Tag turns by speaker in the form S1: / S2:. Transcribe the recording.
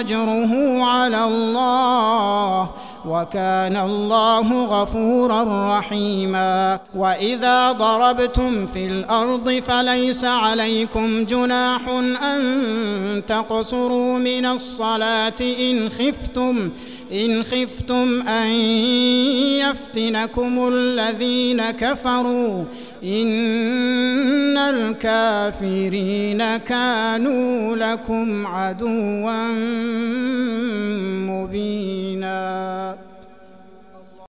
S1: أجره على الله وكان الله غفورا رحيما. وإذا ضربتم في الأرض فليس عليكم جناح أن تقصروا من الصلاة إن خفتم إن خفتم أن يفتنكم الذين كفروا. إن الكافرين كانوا لكم عدوا.